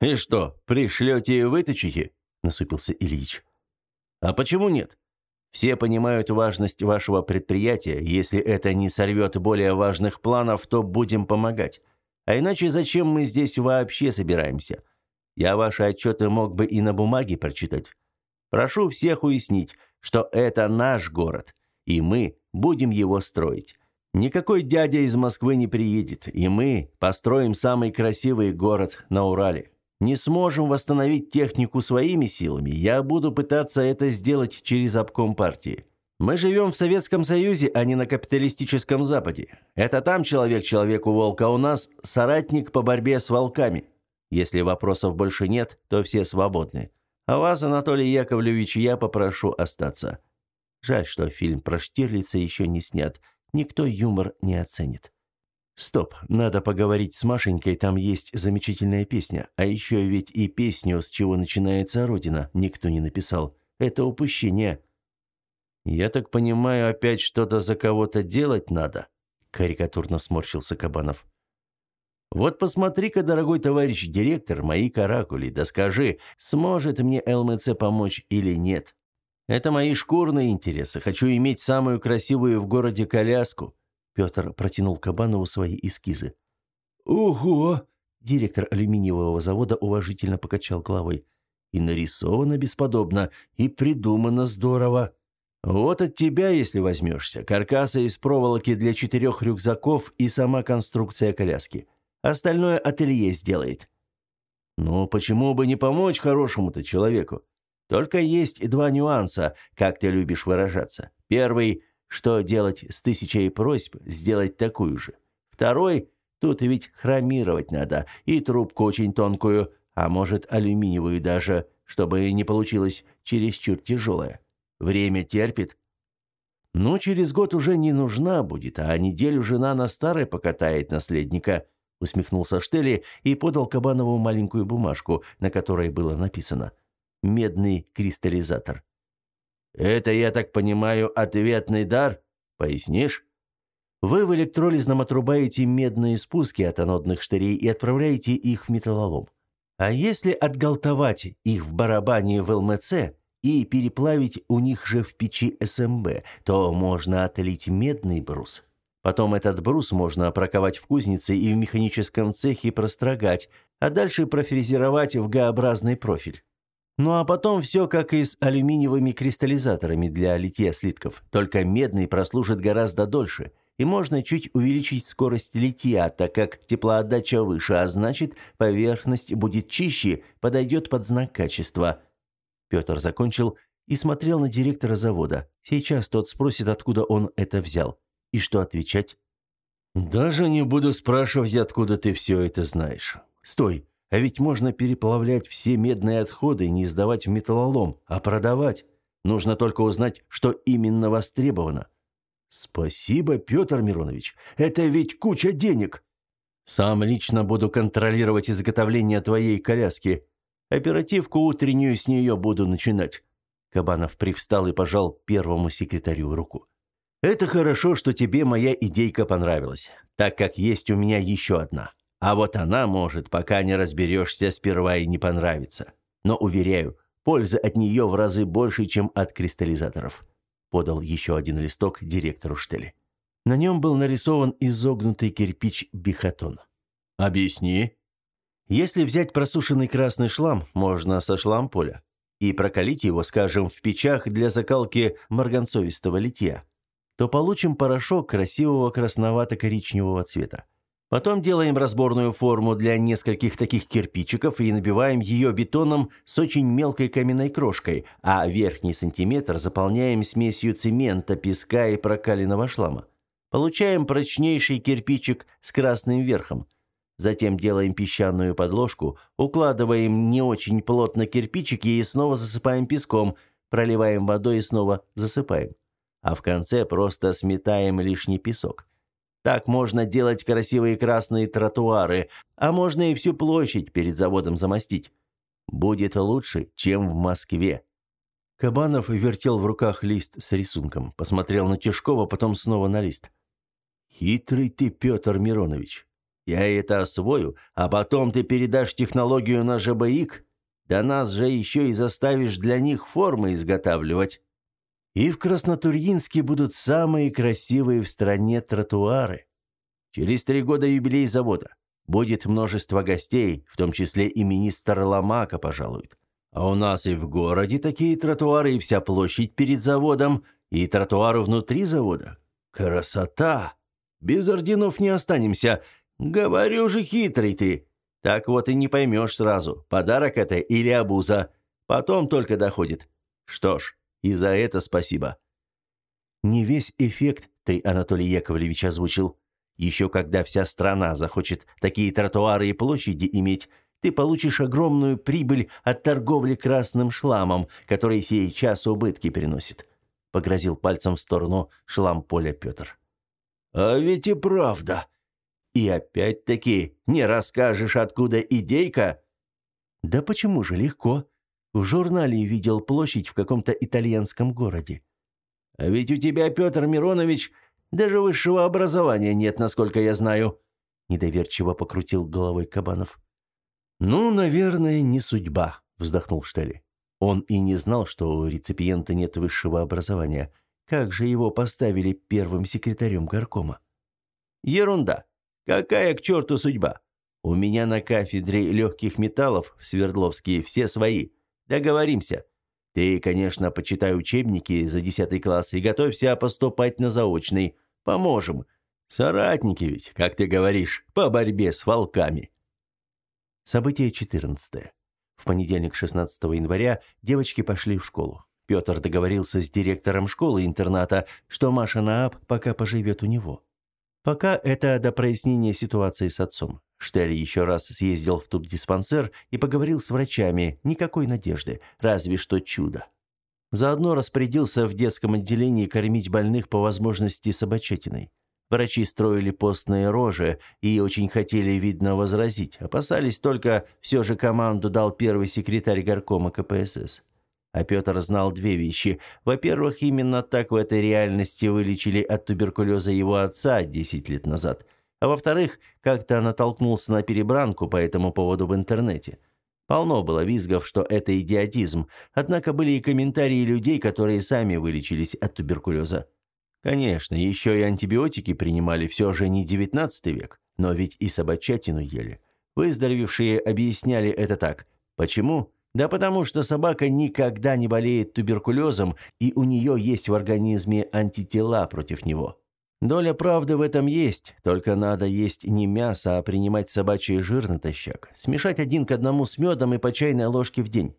«И что, пришлете и выточите?» – насупился Ильич. «А почему нет? Все понимают важность вашего предприятия. Если это не сорвет более важных планов, то будем помогать. А иначе зачем мы здесь вообще собираемся? Я ваши отчеты мог бы и на бумаге прочитать. Прошу всех уяснить, что это наш город, и мы будем его строить. Никакой дядя из Москвы не приедет, и мы построим самый красивый город на Урале. Не сможем восстановить технику своими силами, я буду пытаться это сделать через обком партии. Мы живем в Советском Союзе, а не на капиталистическом Западе. Это там человек человеку волк, а у нас соратник по борьбе с волками. Если вопросов больше нет, то все свободны. А вас, Анатолий Яковлевич, я попрошу остаться. Жаль, что фильм про Штирлица еще не снят. Никто юмор не оценит. Стоп, надо поговорить с Машенькой, там есть замечательная песня. А еще ведь и песню «С чего начинается Родина» никто не написал. Это упущение. Я так понимаю, опять что-то за кого-то делать надо? Карикатурно сморщился Кабанов. Вот посмотри-ка, дорогой товарищ директор, мои каракули, да скажи, сможет мне ЛМЦ помочь или нет. Это мои шкурные интересы. Хочу иметь самую красивую в городе коляску. Петр протянул Кабанову свои эскизы. «Ого!» – директор алюминиевого завода уважительно покачал головой. «И нарисовано бесподобно, и придумано здорово. Вот от тебя, если возьмешься, каркасы из проволоки для четырех рюкзаков и сама конструкция коляски. Остальное ателье сделает». «Ну, почему бы не помочь хорошему-то человеку? Только есть два нюанса, как ты любишь выражаться. Первый – что делать с тысячей просьб, сделать такую же. Второй, тут ведь хромировать надо, и трубку очень тонкую, а может алюминиевую даже, чтобы не получилось чересчур тяжелая. Время терпит. Ну, через год уже не нужна будет, а неделю жена на старой покатает наследника, усмехнулся Штели и подал Кабанову маленькую бумажку, на которой было написано «Медный кристаллизатор». «Это, я так понимаю, ответный дар? Пояснишь?» Вы в электролизном отрубаете медные спуски от анодных штырей и отправляете их в металлолом. А если отгалтовать их в барабане в ЛМЦ и переплавить у них же в печи СМБ, то можно отлить медный брус. Потом этот брус можно опроковать в кузнице и в механическом цехе прострогать, а дальше профрезеровать в Г-образный профиль. Ну а потом все как и с алюминиевыми кристаллизаторами для литья слитков, только медный прослужит гораздо дольше, и можно чуть увеличить скорость литья, так как теплоотдача выше, а значит, поверхность будет чище, подойдет под знак качества. Петр закончил и смотрел на директора завода. Сейчас тот спросит, откуда он это взял. И что отвечать? «Даже не буду спрашивать, откуда ты все это знаешь. Стой, а ведь можно переплавлять все медные отходы не сдавать в металлолом, а продавать. Нужно только узнать, что именно востребовано. Спасибо, Петр Миронович. Это ведь куча денег. Сам лично буду контролировать изготовление твоей коляски. Оперативку утреннюю с нее буду начинать. Кабанов привстал и пожал первому секретарю руку. Это хорошо, что тебе моя идейка понравилась, так как есть у меня еще одна. А вот она может, пока не разберешься, сперва и не понравиться. Но, уверяю, пользы от нее в разы больше, чем от кристаллизаторов», – подал еще один листок директору Штели. На нем был нарисован изогнутый кирпич бихатон. «Объясни». Если взять просушенный красный шлам, можно со шламполя, и прокалить его, скажем, в печах для закалки марганцовистого литья, то получим порошок красивого красновато-коричневого цвета. Потом делаем разборную форму для нескольких таких кирпичиков и набиваем ее бетоном с очень мелкой каменной крошкой, а верхний сантиметр заполняем смесью цемента, песка и прокаленного шлама. Получаем прочнейший кирпичик с красным верхом. Затем делаем песчаную подложку, укладываем не очень плотно кирпичики и снова засыпаем песком, проливаем водой и снова засыпаем. А в конце просто сметаем лишний песок. Так можно делать красивые красные тротуары, а можно и всю площадь перед заводом замостить. Будет лучше, чем в Москве. Кабанов вертел в руках лист с рисунком, посмотрел на Тишкова, потом снова на лист. «Хитрый ты, Петр Миронович. Я это освою, а потом ты передашь технологию на ЖБИК? Да нас же еще и заставишь для них формы изготавливать. И в Краснотурьинске будут самые красивые в стране тротуары. Через три года юбилей завода. Будет множество гостей, в том числе и министр Ломака пожалует. А у нас и в городе такие тротуары, и вся площадь перед заводом, и тротуары внутри завода. Красота! Без орденов не останемся. Говорю же, хитрый ты. Так вот и не поймешь сразу, подарок это или обуза. Потом только доходит. Что ж, и за это спасибо. Не весь эффект ты, Анатолий Яковлевич, озвучил. Еще когда вся страна захочет такие тротуары и площади иметь, ты получишь огромную прибыль от торговли красным шламом, который сейчас убытки приносит», — погрозил пальцем в сторону шламполя Петр. «А ведь и правда. И опять-таки не расскажешь, откуда идейка?» «Да почему же легко? В журнале видел площадь в каком-то итальянском городе». «А ведь у тебя, Петр Миронович, даже высшего образования нет, насколько я знаю», – недоверчиво покрутил головой Кабанов. «Ну, наверное, не судьба», – вздохнул Штелли. Он и не знал, что у реципиента нет высшего образования. Как же его поставили первым секретарем горкома? «Ерунда. Какая к черту судьба? У меня на кафедре легких металлов в Свердловске все свои. Договоримся. Ты, конечно, почитай учебники за десятый класс и готовься поступать на заочный. Поможем. Соратники ведь, как ты говоришь, по борьбе с волками. Событие 14. В понедельник 16 января девочки пошли в школу. Петр договорился с директором школы-интерната, что Маша Нааб пока поживет у него. Пока это до прояснения ситуации с отцом. Штель еще раз съездил в тубдиспансер и поговорил с врачами. Никакой надежды, разве что чудо. Заодно распорядился в детском отделении кормить больных по возможности собачатиной. Врачи строили постные рожи и очень хотели, видно, возразить. Опасались только, все же команду дал первый секретарь горкома КПСС. А Петр знал две вещи. Во-первых, именно так в этой реальности вылечили от туберкулеза его отца 10 лет назад – а во-вторых, как-то натолкнулся на перебранку по этому поводу в интернете. Полно было визгов, что это идиотизм, однако были и комментарии людей, которые сами вылечились от туберкулеза. Конечно, еще и антибиотики принимали все же не XIX век, но ведь и собачатину ели. Выздоровевшие объясняли это так. Почему? Да потому что собака никогда не болеет туберкулезом, и у нее есть в организме антитела против него. Доля правды в этом есть, только надо есть не мясо, а принимать собачий жир натощак, смешать один к одному с медом и по чайной ложке в день.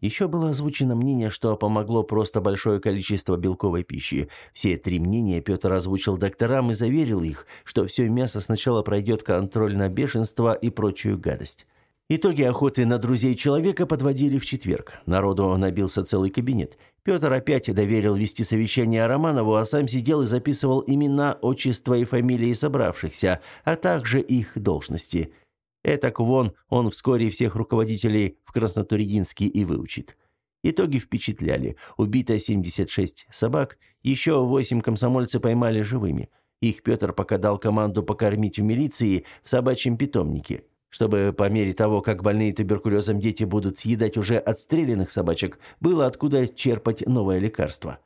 Еще было озвучено мнение, что помогло просто большое количество белковой пищи. Все три мнения Петр озвучил докторам и заверил их, что все мясо сначала пройдет контроль на бешенство и прочую гадость. Итоги охоты на друзей человека подводили в четверг. Народу набился целый кабинет. Петр опять доверил вести совещание Романову, а сам сидел и записывал имена, отчества и фамилии собравшихся, а также их должности. Этак вон он вскоре всех руководителей в Краснотурьинске и выучит. Итоги впечатляли. Убито 76 собак, еще 8 комсомольцы поймали живыми. Их Петр пока дал команду покормить в милиции в собачьем питомнике чтобы по мере того, как больные туберкулезом дети будут съедать уже отстрелянных собачек, было откуда черпать новое лекарство.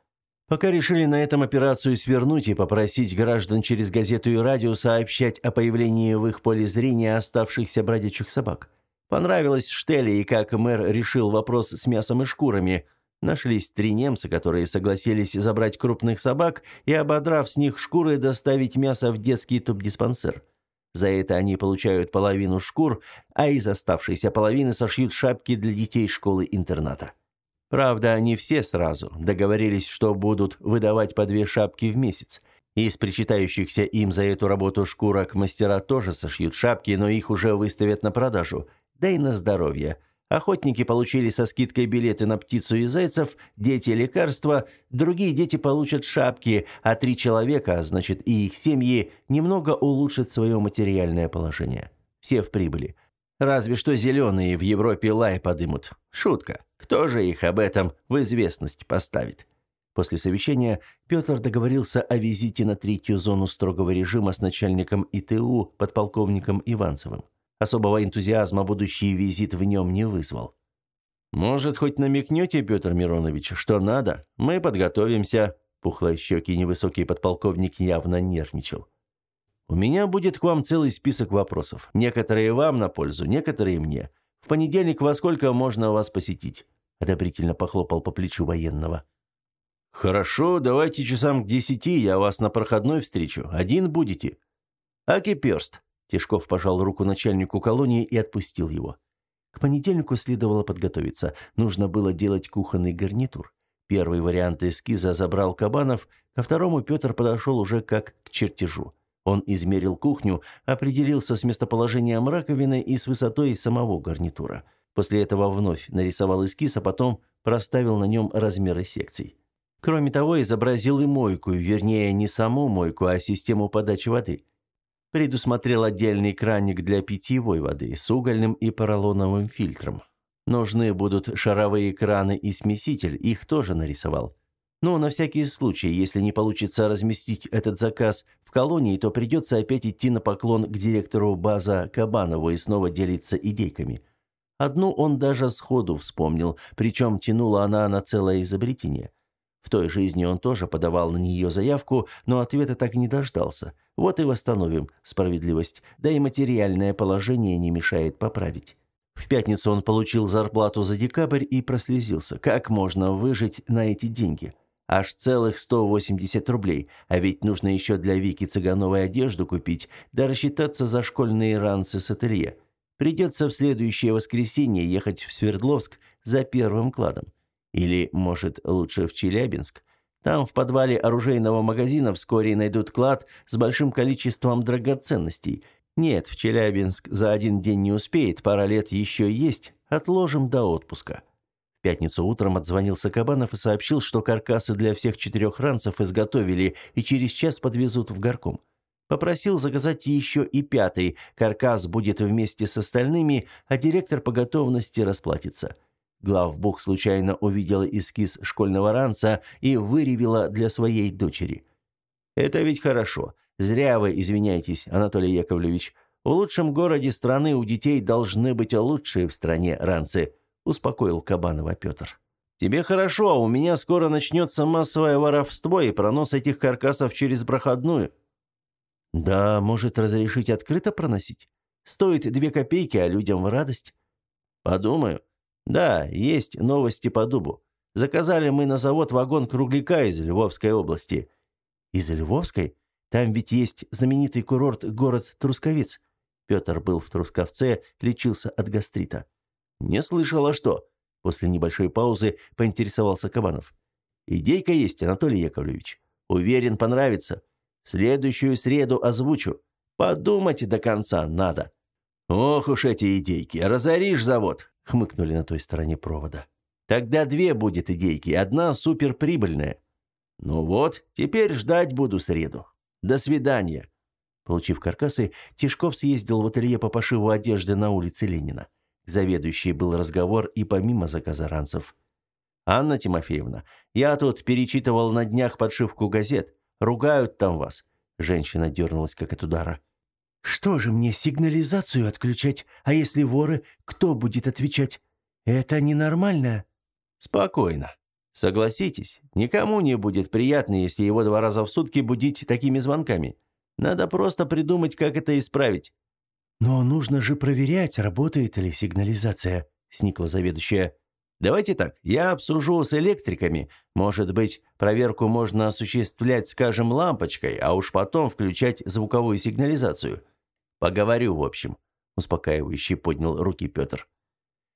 Пока решили на этом операцию свернуть и попросить граждан через газету и радио сообщать о появлении в их поле зрения оставшихся бродячих собак. Понравилось Штеле и как мэр решил вопрос с мясом и шкурами. Нашлись три немца, которые согласились забрать крупных собак и, ободрав с них шкуры, доставить мясо в детский тубдиспансер. За это они получают половину шкур, а из оставшейся половины сошьют шапки для детей школы-интерната. Правда, они все сразу договорились, что будут выдавать по две шапки в месяц. Из причитающихся им за эту работу шкурок мастера тоже сошьют шапки, но их уже выставят на продажу. Да и на здоровье. Охотники получили со скидкой билеты на птицу и зайцев, дети – лекарства, другие дети получат шапки, а три человека, значит и их семьи, немного улучшат свое материальное положение. Все в прибыли. Разве что зеленые в Европе лай подымут. Шутка. Кто же их об этом в известность поставит? После совещания Петр договорился о визите на третью зону строгого режима с начальником ИТУ, подполковником Иванцевым. Особого энтузиазма будущий визит в нем не вызвал. «Может, хоть намекнете, Петр Миронович, что надо? Мы подготовимся». Пухлощекий невысокий подполковник явно нервничал. «У меня будет к вам целый список вопросов. Некоторые вам на пользу, некоторые мне. В понедельник во сколько можно вас посетить?» Одобрительно похлопал по плечу военного. «Хорошо, давайте часам к десяти, я вас на проходной встречу. Один будете?» «Аки перст». Тишков пожал руку начальнику колонии и отпустил его. К понедельнику следовало подготовиться. Нужно было делать кухонный гарнитур. Первый вариант эскиза забрал Кабанов, ко второму Петр подошел уже как к чертежу. Он измерил кухню, определился с местоположением раковины и с высотой самого гарнитура. После этого вновь нарисовал эскиз, а потом проставил на нем размеры секций. Кроме того, изобразил и мойку, вернее, не саму мойку, а систему подачи воды. Предусмотрел отдельный краник для питьевой воды с угольным и поролоновым фильтром. Нужны будут шаровые краны и смеситель, их тоже нарисовал. Но на всякий случай, если не получится разместить этот заказ в колонии, то придется опять идти на поклон к директору база Кабанову и снова делиться идейками. Одну он даже сходу вспомнил, причем тянула она на целое изобретение. В той жизни он тоже подавал на нее заявку, но ответа так и не дождался. Вот и восстановим справедливость, да и материальное положение не мешает поправить. В пятницу он получил зарплату за декабрь и прослезился. Как можно выжить на эти деньги? Аж целых 180 рублей, а ведь нужно еще для Вики Цыгановой одежду купить, да рассчитаться за школьные ранцы с ателье. Придется в следующее воскресенье ехать в Свердловск за первым кладом. Или, может, лучше в Челябинск? Там в подвале оружейного магазина вскоре найдут клад с большим количеством драгоценностей. Нет, в Челябинск за один день не успеет, пара лет еще есть. Отложим до отпуска. В пятницу утром отзвонился Кабанов и сообщил, что каркасы для всех четырех ранцев изготовили и через час подвезут в горком. Попросил заказать еще и пятый. Каркас будет вместе с остальными, а директор по готовности расплатится. Главбух случайно увидела эскиз школьного ранца и выревела для своей дочери. «Это ведь хорошо. Зря вы извиняетесь, Анатолий Яковлевич. В лучшем городе страны у детей должны быть лучшие в стране ранцы», успокоил Кабанова Петр. «Тебе хорошо, а у меня скоро начнется массовое воровство и пронос этих каркасов через проходную». «Да, может, разрешить открыто проносить? Стоит две копейки, а людям в радость». «Подумаю. Да, есть новости по дубу. Заказали мы на завод вагон кругляка из Львовской области. Из Львовской? Там ведь есть знаменитый курорт город Трусковец. Петр был в Трусковце, лечился от гастрита. Не слышала что? После небольшой паузы поинтересовался Кабанов. Идейка есть, Анатолий Яковлевич. Уверен, понравится. В следующую среду озвучу. Подумать до конца надо. Ох уж эти идейки, разоришь завод хмыкнули на той стороне провода. Тогда две будет идейки, одна суперприбыльная. Ну вот, теперь ждать буду среду. До свидания. Получив каркасы, Тишков съездил в ателье по пошиву одежды на улице Ленина. Заведующий был разговор и помимо заказа ранцев. «Анна Тимофеевна, я тут перечитывал на днях подшивку газет. Ругают там вас». Женщина дернулась, как от удара. Что же мне сигнализацию отключать? А если воры, кто будет отвечать? Это ненормально. Спокойно. Согласитесь, никому не будет приятно, если его два раза в сутки будить такими звонками. Надо просто придумать, как это исправить. Но нужно же проверять, работает ли сигнализация, сникла заведующая. Давайте так, я обсужу с электриками. Может быть, проверку можно осуществлять, скажем, лампочкой, а уж потом включать звуковую сигнализацию. Поговорю, в общем, успокаивающе поднял руки Петр.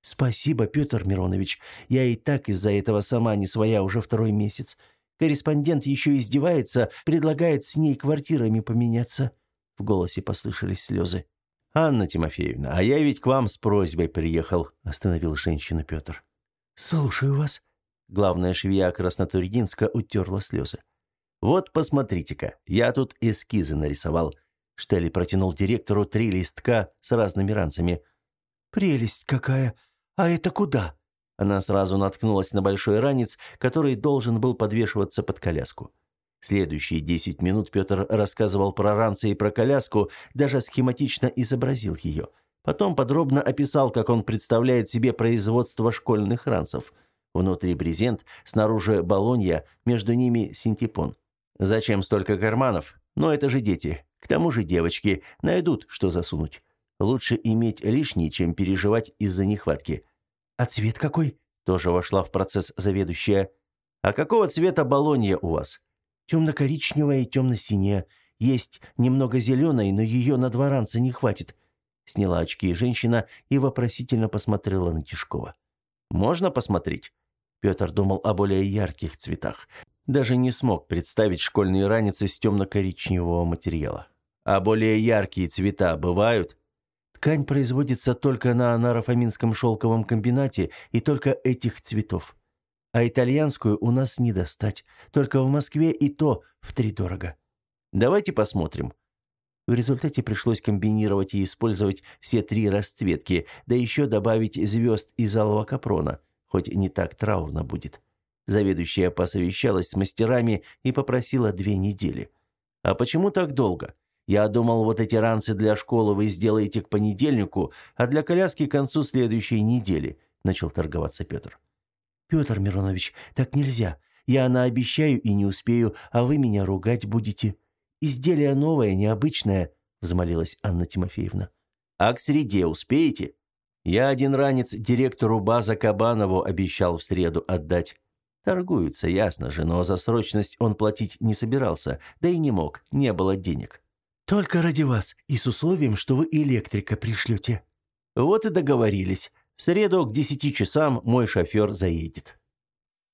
Спасибо, Петр Миронович. Я и так из-за этого сама не своя уже второй месяц. Корреспондент еще издевается, предлагает с ней квартирами поменяться». В голосе послышались слезы. «Анна Тимофеевна, а я ведь к вам с просьбой приехал», – остановил женщину Петр. «Слушаю вас». Главная швея Краснотурьинска утерла слезы. «Вот посмотрите-ка, я тут эскизы нарисовал». Штелли протянул директору три листка с разными ранцами. «Прелесть какая! А это куда?» Она сразу наткнулась на большой ранец, который должен был подвешиваться под коляску. Следующие десять минут Петр рассказывал про ранцы и про коляску, даже схематично изобразил ее. Потом подробно описал, как он представляет себе производство школьных ранцев. Внутри брезент, снаружи балонья, между ними синтепон. Зачем столько карманов? Но это же дети. К тому же девочки найдут, что засунуть. Лучше иметь лишний, чем переживать из-за нехватки. «А цвет какой?» Тоже вошла в процесс заведующая. «А какого цвета баллонья у вас?» «Темно-коричневая и темно-синяя. Есть немного зеленой, но ее на два ранца не хватит». Сняла очки женщина и вопросительно посмотрела на Тишкова. «Можно посмотреть?» Петр думал о более ярких цветах. Даже не смог представить школьные раницы с темно-коричневого материала. «А более яркие цвета бывают?» Ткань производится только на Нарафаминском шелковом комбинате и только этих цветов. А итальянскую у нас не достать. Только в Москве и то втридорого. Давайте посмотрим. В результате пришлось комбинировать и использовать все три расцветки, да еще добавить звезд из алого капрона, хоть не так траурно будет. Заведующая посовещалась с мастерами и попросила две недели. А почему так долго? Я думал, вот эти ранцы для школы вы сделаете к понедельнику, а для коляски к концу следующей недели», – начал торговаться Петр. «Петр Миронович, так нельзя. Я наобещаю и не успею, а вы меня ругать будете. Изделие новое, необычное», – взмолилась Анна Тимофеевна. «А к среде успеете?» Я один ранец директору база Кабанову обещал в среду отдать. Торгуются, ясно же, но за срочность он платить не собирался, да и не мог, не было денег. Только ради вас и с условием, что вы электрика пришлете». «Вот и договорились. В среду к десяти часам мой шофер заедет».